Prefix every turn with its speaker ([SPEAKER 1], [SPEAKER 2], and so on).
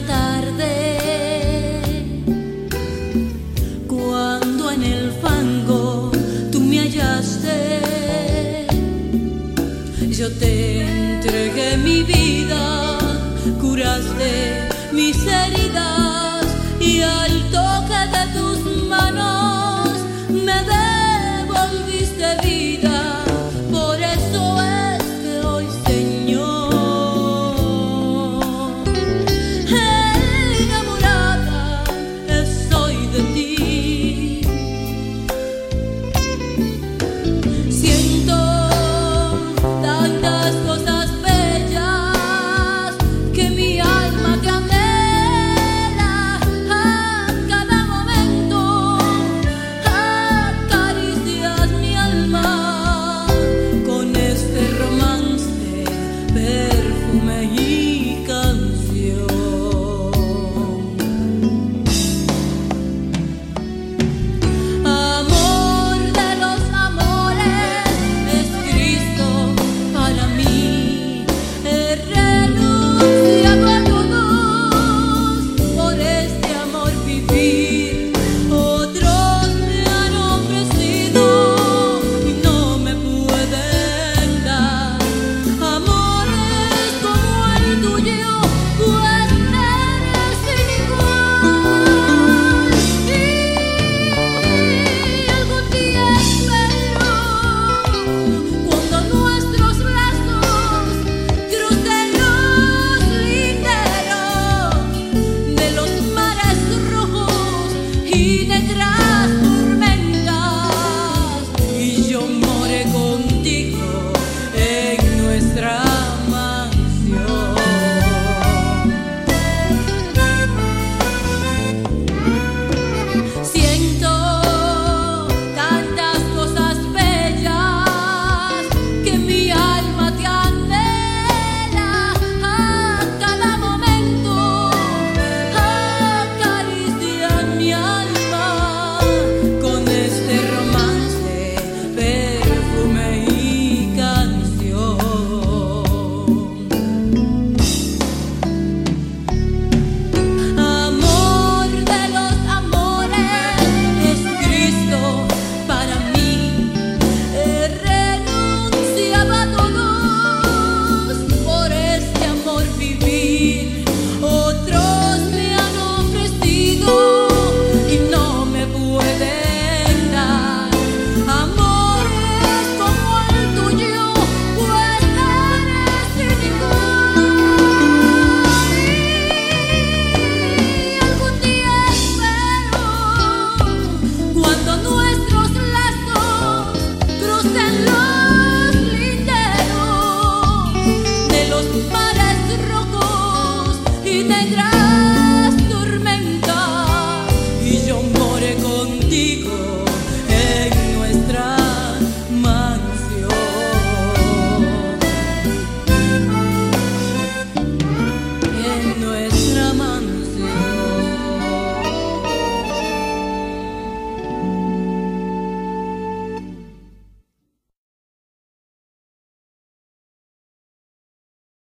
[SPEAKER 1] tarde, cuando en el fango tú me hallaste, yo te entregué mi vida, curaste mis heridas y al toque de tus manos me dejaste.